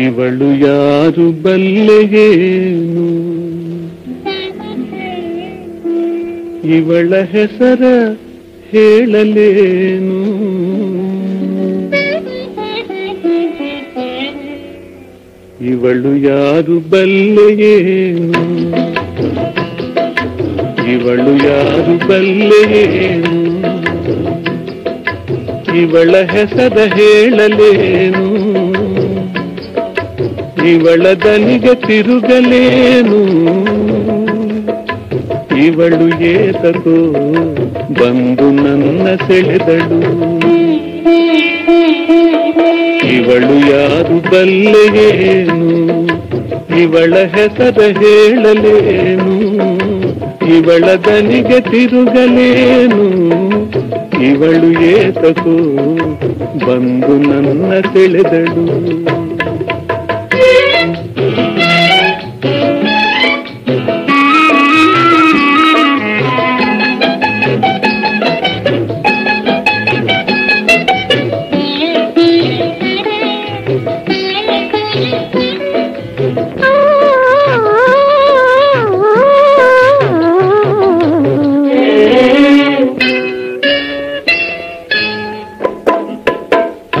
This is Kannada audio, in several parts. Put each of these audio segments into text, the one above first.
ಇವಳು ಯಾರು ಬಲ್ಲೆಯೇನು ಇವಳ ಹೆಸರ ಹೇಳಲೇನು? ಇವಳು ಯಾರು ಬಲ್ಲೆಯೇನು ಇವಳು ಯಾರು ಬಲ್ಲೆಯೇನು ಇವಳ ಹೆಸರ ಹೇಳಲೇನು? ಇವಳ ದನಿಗೆ ತಿರುಗಲೇನು? ಇವಳು ಏತಕೋ ಬಂದು ನನ್ನ ಸೆಳೆದಳು. ಇವಳು ಯಾರು ಬಲ್ಲೆಯೇನು ಇವಳ ಹೆಸರ ಹೇಳಲೇನು? ಇವಳ ದನಿಗೆ ತಿರುಗಲೇನು? ಇವಳು ಏತಕೋ ಬಂದು ನನ್ನ ಸೆಳೆದಳು.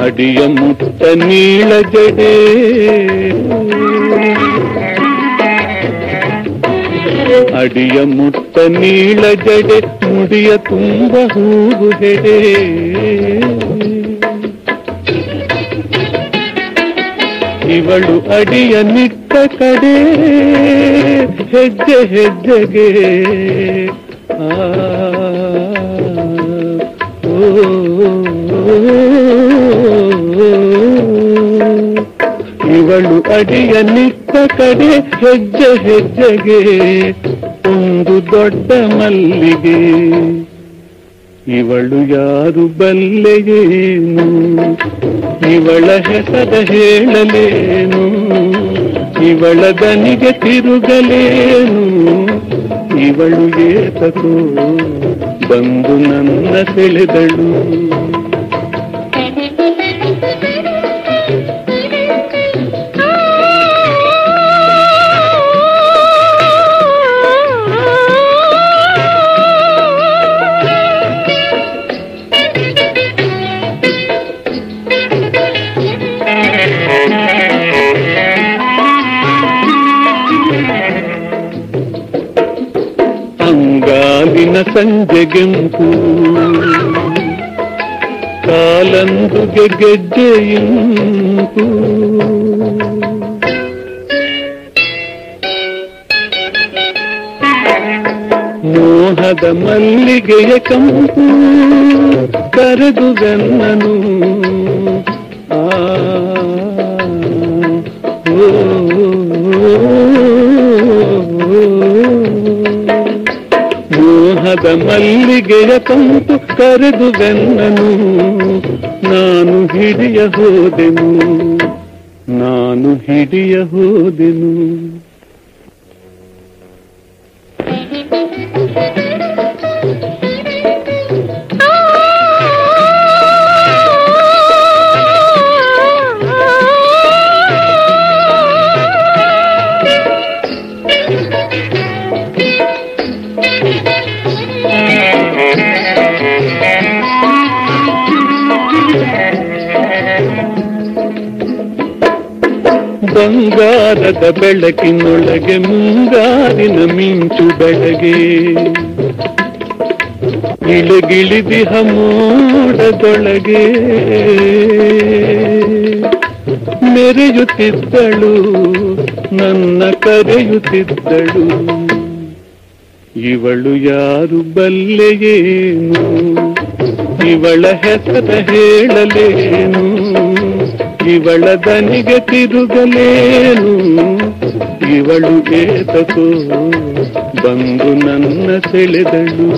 ಅಡಿಯ ಮುಟ್ಟ ನೀಳ ಜಡೆ ಅಡಿಯ ಮುಟ್ಟ ನೀಳ ಜಡೆ ಮುಡಿಯ ತುಂಬ ಹೂವು ಹೆಡೆ ಇವಳು ಅಡಿಯ ನಿಟ್ಟ ಕಡೆ ಹೆಜ್ಜೆ ಹೆಜ್ಜೆಗೆ ಆ ಇವಳು ಅಡಿಯ ನಿತ್ತ ಕಡೆ ಹೆಜ್ಜೆ ಹೆಜ್ಜೆಗೆ, ಒಂದು ದೊಡ್ಡ ಮಲ್ಲಿಗೆ. ಇವಳು ಯಾರು ಬಲ್ಲೆಯೇನು? ಇವಳ ಹೆಸರ ಹೇಳಲೇನು? ಇವಳ ದನಿಗೆ ತಿರುಗಲೇನು? ಇವಳು ಏತಕೋ ಬಂದು ನನ್ನ ಸೆಳೆದಳು. ಅಂಗಾಲಿನ ಸಂಜೆಗೆಂಪು. ಕಾಲಂದುಗೆ ಗೆಜ್ಜೆಯಿಂಪು. ಮೋಹದ ಮಲ್ಲಿಗೆಯ ಕಂಪು ಕರೆದು ಗನ್ನನು ಮೋಹದ ಮಲ್ಲಿಗೆಯ ತಂತು ಕರೆದು ಬೆನ್ನನು. ನಾನು ಹಿಡಿಯ ಹೋದೆನು. ನಾನು ಹಿಡಿಯ ಹೋದೆನು. ಬಂಗಾರದ ಬೆಳಕಿನೊಳಗೆ ಮುಂಗಾರಿನ ಮಿಂಚು ಬೆಳಗೆ. ಇಳಗಿಳಿದಿಹ ಮೋಡದೊಳಗೆ ಮೆರೆಯುತ್ತಿದ್ದಳು, ನನ್ನ ಕರೆಯುತ್ತಿದ್ದಳು. ಇವಳು ಯಾರು ಬಲ್ಲೆಯೇನು? ಇವಳ ಹೆಸರ ಹೇಳಲೇನು? ಇವಳ ದನಿಗೆ ತಿರುಗಲೇನು? ಇವಳು ಏತಕೋ? ಬಂದು ನನ್ನ ಸೆಳೆದಳು.